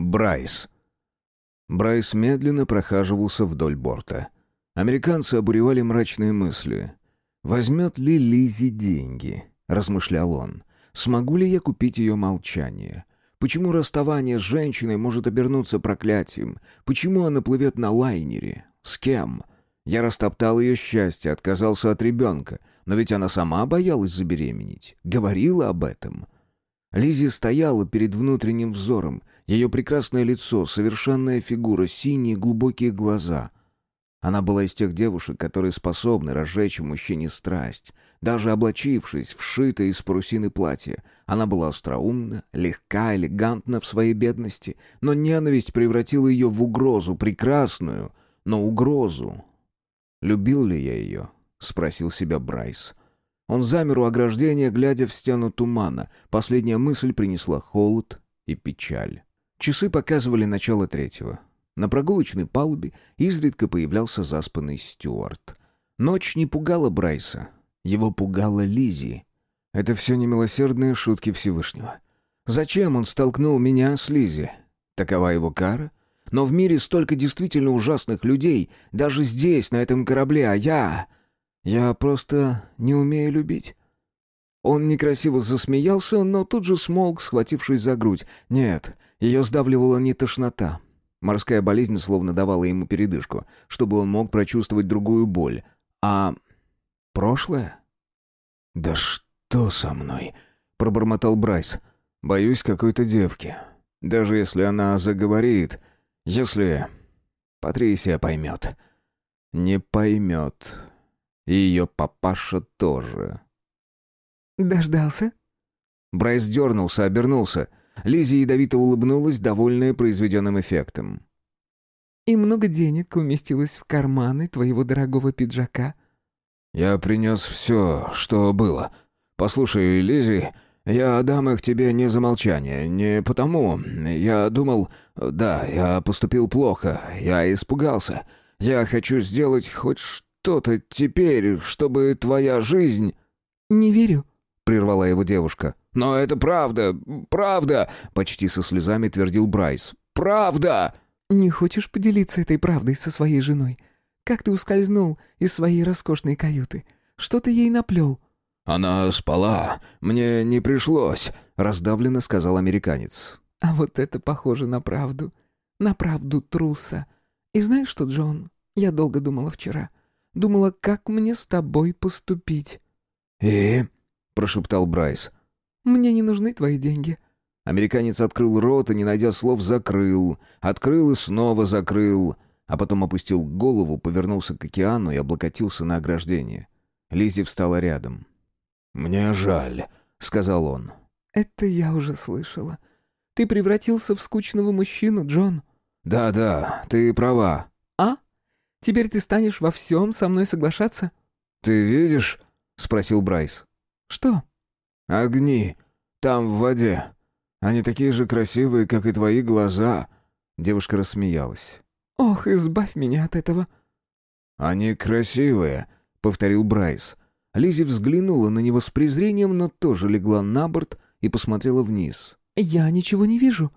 Брайс. Брайс медленно прохаживался вдоль борта. Американца обуревали мрачные мысли. «Возьмет ли Лизи деньги?» — размышлял он. «Смогу ли я купить ее молчание? Почему расставание с женщиной может обернуться проклятием? Почему она плывет на лайнере? С кем? Я растоптал ее счастье, отказался от ребенка. Но ведь она сама боялась забеременеть. Говорила об этом. Лизи стояла перед внутренним взором. Ее прекрасное лицо, совершенная фигура, синие глубокие глаза. Она была из тех девушек, которые способны разжечь в мужчине страсть. Даже облачившись в шитое из парусины платье, она была остроумна, легка, элегантна в своей бедности, но ненависть превратила ее в угрозу, прекрасную, но угрозу. «Любил ли я ее?» — спросил себя Брайс. Он замер у ограждения, глядя в стену тумана. Последняя мысль принесла холод и печаль. Часы показывали начало третьего. На прогулочной палубе изредка появлялся заспанный Стюарт. Ночь не пугала Брайса. Его пугала Лизи. Это все немилосердные шутки Всевышнего. Зачем он столкнул меня с Лизи? Такова его кара? Но в мире столько действительно ужасных людей, даже здесь, на этом корабле, а я... Я просто не умею любить». Он некрасиво засмеялся, но тут же смолк, схватившись за грудь. Нет, ее сдавливала не тошнота. Морская болезнь словно давала ему передышку, чтобы он мог прочувствовать другую боль. А прошлое? «Да что со мной?» — пробормотал Брайс. «Боюсь какой-то девки. Даже если она заговорит, если... Патрисия поймет». «Не поймет», и ее папаша тоже. «Дождался?» Брайс дернулся, обернулся. Лизи ядовито улыбнулась, довольная произведенным эффектом. «И много денег уместилось в карманы твоего дорогого пиджака?» «Я принес все, что было. Послушай, Лизи, я дам их тебе не за молчание, не потому. Я думал... Да, я поступил плохо, я испугался. Я хочу сделать хоть что что-то теперь, чтобы твоя жизнь...» «Не верю», — прервала его девушка. «Но это правда, правда!» — почти со слезами твердил Брайс. «Правда!» «Не хочешь поделиться этой правдой со своей женой? Как ты ускользнул из своей роскошной каюты? Что ты ей наплел?» «Она спала. Мне не пришлось», — раздавленно сказал американец. «А вот это похоже на правду. На правду труса. И знаешь что, Джон, я долго думала вчера. Думала, как мне с тобой поступить». «И?» — прошептал Брайс. «Мне не нужны твои деньги». Американец открыл рот и, не найдя слов, закрыл. Открыл и снова закрыл. А потом опустил голову, повернулся к океану и облокотился на ограждение. Лиззи встала рядом. «Мне жаль», — сказал он. «Это я уже слышала. Ты превратился в скучного мужчину, Джон». «Да-да, ты права». «А?» Теперь ты станешь во всем со мной соглашаться?» «Ты видишь?» — спросил Брайс. «Что?» «Огни. Там, в воде. Они такие же красивые, как и твои глаза». Девушка рассмеялась. «Ох, избавь меня от этого». «Они красивые», — повторил Брайс. Лизи взглянула на него с презрением, но тоже легла на борт и посмотрела вниз. «Я ничего не вижу»,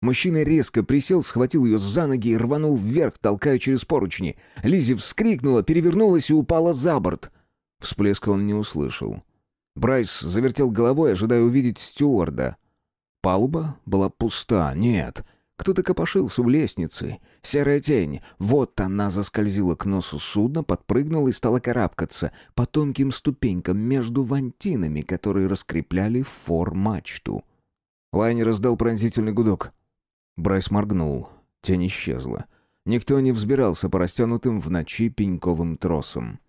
Мужчина резко присел, схватил ее за ноги и рванул вверх, толкая через поручни. Лизи вскрикнула, перевернулась и упала за борт. Всплеска он не услышал. Брайс завертел головой, ожидая увидеть стюарда. Палуба была пуста. Нет, кто-то копошился у лестницы. Серая тень. Вот она заскользила к носу судна, подпрыгнула и стала карабкаться по тонким ступенькам между вантинами, которые раскрепляли фор-мачту. Лайнер издал пронзительный гудок. Брайс моргнул. Тень исчезла. Никто не взбирался по растянутым в ночи пеньковым тросам.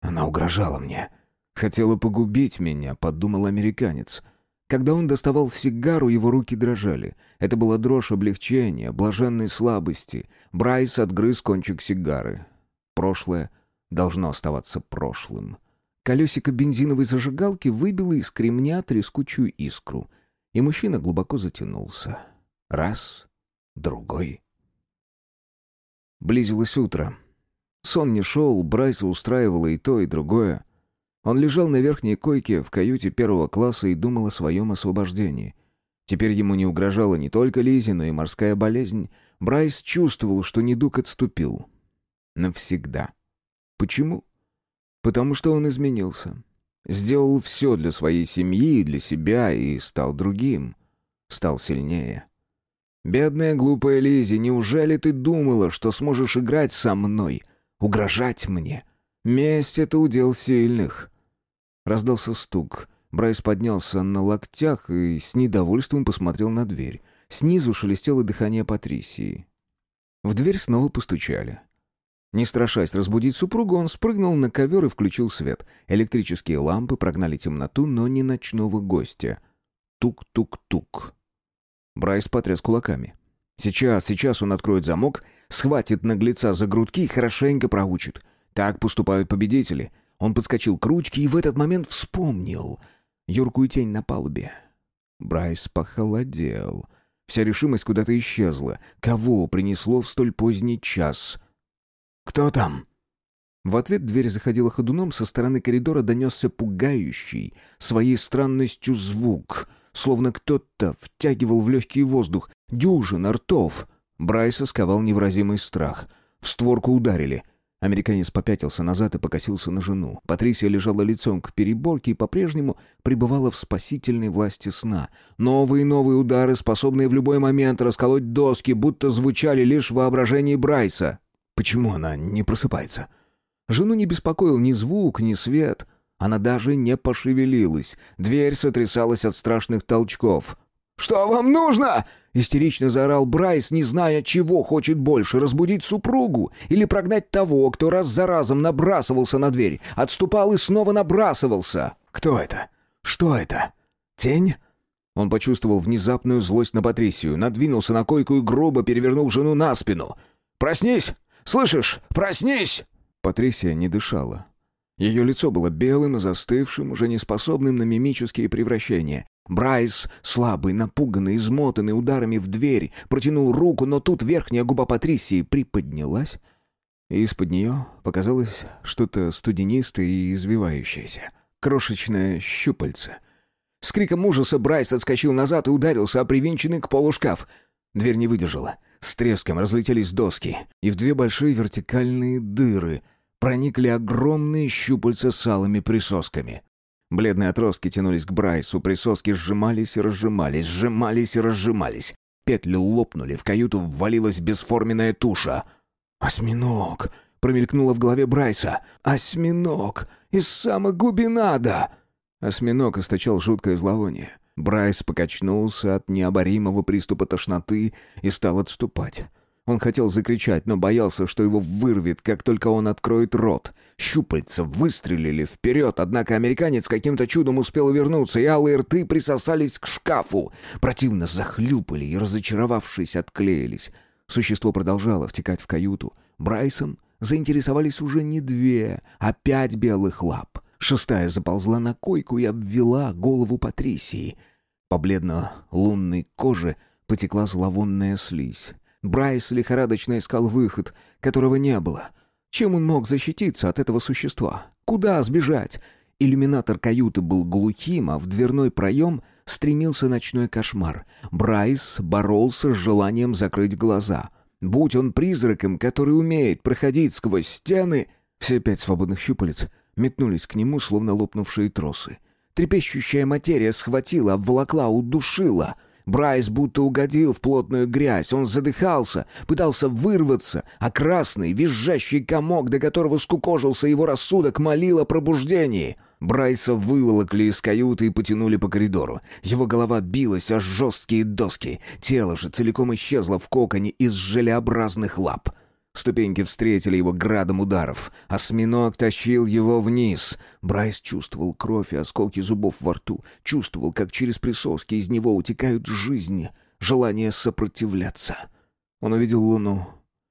«Она угрожала мне. Хотела погубить меня», — подумал американец. Когда он доставал сигару, его руки дрожали. Это была дрожь облегчения, блаженной слабости. Брайс отгрыз кончик сигары. Прошлое должно оставаться прошлым. Колесико бензиновой зажигалки выбило из кремня трескучую искру, и мужчина глубоко затянулся. Раз, другой. Близилось утро. Сон не шел, Брайса устраивало и то, и другое. Он лежал на верхней койке в каюте первого класса и думал о своем освобождении. Теперь ему не угрожала не только Лизи, но и морская болезнь. Брайс чувствовал, что недуг отступил. Навсегда. Почему? Потому что он изменился. Сделал все для своей семьи и для себя и стал другим. Стал сильнее. «Бедная глупая Лизи, неужели ты думала, что сможешь играть со мной, угрожать мне? Месть — это удел сильных». Раздался стук. Брайс поднялся на локтях и с недовольством посмотрел на дверь. Снизу шелестело дыхание Патрисии. В дверь снова постучали. Не страшась разбудить супругу, он спрыгнул на ковер и включил свет. Электрические лампы прогнали темноту, но не ночного гостя. Тук-тук-тук. Брайс потряс кулаками. Сейчас, сейчас он откроет замок, схватит наглеца за грудки и хорошенько проучит. Так поступают победители. Он подскочил к ручке и в этот момент вспомнил юркую тень на палубе. Брайс похолодел. Вся решимость куда-то исчезла. Кого принесло в столь поздний час? «Кто там?» В ответ дверь заходила ходуном, со стороны коридора донесся пугающий, своей странностью звук, словно кто-то втягивал в легкий воздух, дюжина ртов. Брайса сковал невразимый страх. В створку ударили — Американец попятился назад и покосился на жену. Патрисия лежала лицом к переборке и по-прежнему пребывала в спасительной власти сна. Новые и новые удары, способные в любой момент расколоть доски, будто звучали лишь в воображении Брайса. Почему она не просыпается? Жену не беспокоил ни звук, ни свет. Она даже не пошевелилась. Дверь сотрясалась от страшных толчков. «Что вам нужно?» — истерично заорал Брайс, не зная, чего хочет больше — разбудить супругу или прогнать того, кто раз за разом набрасывался на дверь, отступал и снова набрасывался. «Кто это? Что это? Тень?» Он почувствовал внезапную злость на Патрисию, надвинулся на койку и грубо перевернул жену на спину. «Проснись! Слышишь? Проснись!» Патрисия не дышала. Ее лицо было белым и застывшим, уже не способным на мимические превращения. Брайс, слабый, напуганный, измотанный ударами в дверь, протянул руку, но тут верхняя губа Патрисии приподнялась, и из-под нее показалось что-то студенистое и извивающееся. Крошечное щупальце. С криком ужаса Брайс отскочил назад и ударился о привинченный к полу шкаф. Дверь не выдержала. С треском разлетелись доски, и в две большие вертикальные дыры проникли огромные щупальца с алыми присосками — Бледные отростки тянулись к Брайсу, присоски сжимались и разжимались, сжимались и разжимались. Петли лопнули, в каюту ввалилась бесформенная туша. «Осьминог!» — промелькнуло в голове Брайса. «Осьминог! Из самых глубин ада!» Осьминог источал жуткое зловоние. Брайс покачнулся от необоримого приступа тошноты и стал отступать. Он хотел закричать, но боялся, что его вырвет, как только он откроет рот. Щупальца выстрелили вперед, однако американец каким-то чудом успел вернуться, и алые рты присосались к шкафу. Противно захлюпали и, разочаровавшись, отклеились. Существо продолжало втекать в каюту. Брайсом заинтересовались уже не две, а пять белых лап. Шестая заползла на койку и обвела голову Патрисии. По бледно-лунной коже потекла зловонная слизь. Брайс лихорадочно искал выход, которого не было. Чем он мог защититься от этого существа? Куда сбежать? Иллюминатор каюты был глухим, а в дверной проем стремился ночной кошмар. Брайс боролся с желанием закрыть глаза. Будь он призраком, который умеет проходить сквозь стены... Все пять свободных щупалец метнулись к нему, словно лопнувшие тросы. Трепещущая материя схватила, обволокла, удушила — Брайс будто угодил в плотную грязь. Он задыхался, пытался вырваться, а красный, визжащий комок, до которого скукожился его рассудок, молил о пробуждении. Брайса выволокли из каюты и потянули по коридору. Его голова билась о жесткие доски. Тело же целиком исчезло в коконе из желеобразных лап. Ступеньки встретили его градом ударов. Осьминог тащил его вниз. Брайс чувствовал кровь и осколки зубов во рту. Чувствовал, как через присоски из него утекают жизни, желание сопротивляться. Он увидел луну,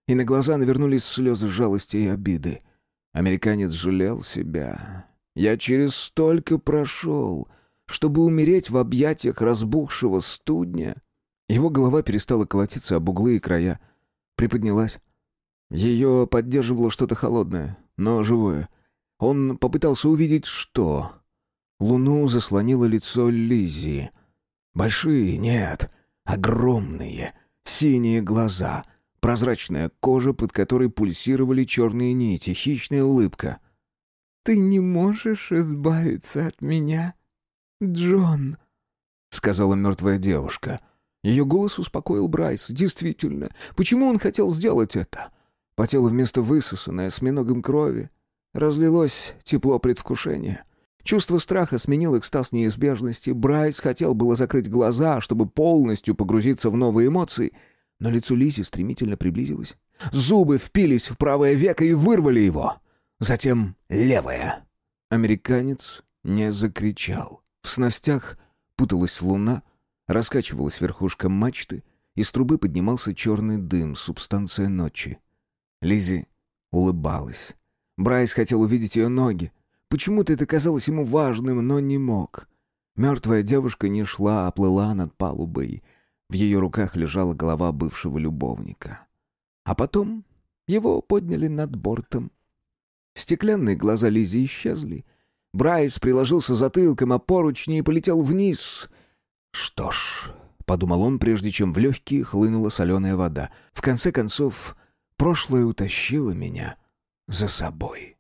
и на глаза навернулись слезы жалости и обиды. Американец жалел себя. «Я через столько прошел, чтобы умереть в объятиях разбухшего студня». Его голова перестала колотиться об углы и края. Приподнялась. Ее поддерживало что-то холодное, но живое. Он попытался увидеть, что... Луну заслонило лицо Лизи. Большие, нет, огромные, синие глаза, прозрачная кожа, под которой пульсировали черные нити, хищная улыбка. «Ты не можешь избавиться от меня, Джон», — сказала мертвая девушка. Ее голос успокоил Брайс. Действительно, почему он хотел сделать это? По телу вместо высосанной осьминогом крови разлилось тепло предвкушения. Чувство страха сменил экстаз неизбежности. Брайс хотел было закрыть глаза, чтобы полностью погрузиться в новые эмоции, но лицо Лизи стремительно приблизилось. Зубы впились в правое веко и вырвали его. Затем левое. Американец не закричал. В снастях путалась луна, раскачивалась верхушка мачты, из трубы поднимался черный дым, субстанция ночи. Лизи улыбалась. Брайс хотел увидеть ее ноги, Почему-то это казалось ему важным, но не мог. Мертвая девушка не шла, а плыла над палубой. В ее руках лежала голова бывшего любовника. А потом его подняли над бортом. Стеклянные глаза Лизи исчезли. Брайс приложился затылком о поручни и полетел вниз. «Что ж», — подумал он, прежде чем в легкие хлынула соленая вода, «в конце концов, прошлое утащило меня за собой».